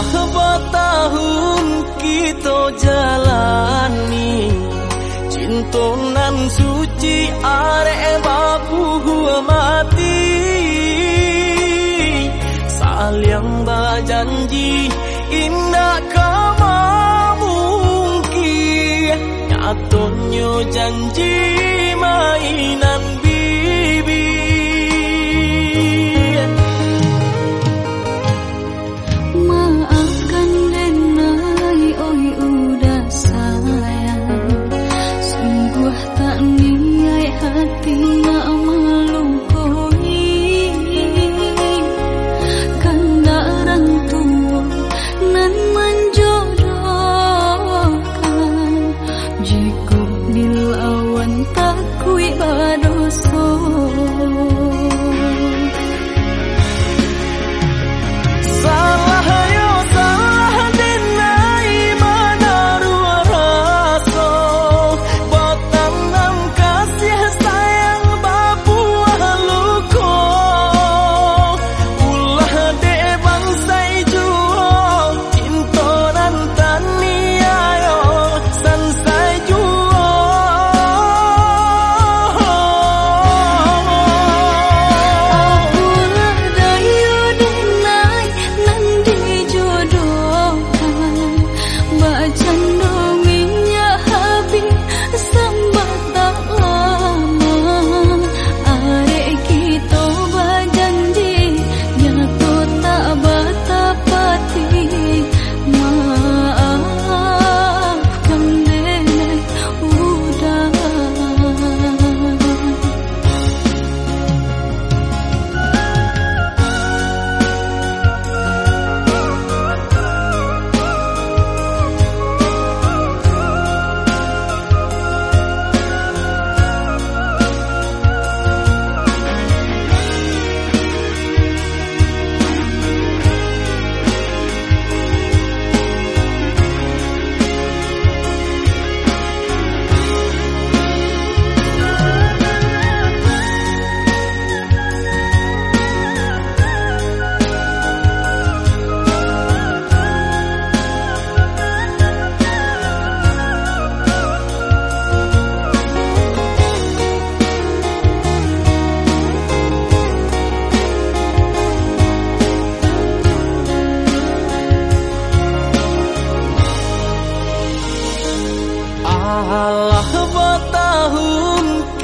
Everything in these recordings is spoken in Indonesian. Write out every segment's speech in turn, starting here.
Alah bertahun kita jalani Cintonan suci are babu mati. Saliang bajanji indah kama mungkin. Nyatonyo janji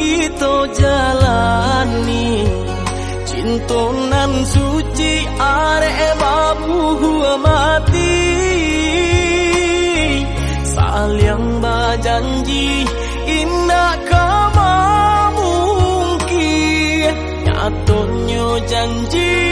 kita jalani cinta nan suci are babu hua mati. Saling bajanji indah kamu mungkin. Nyatonyo janji.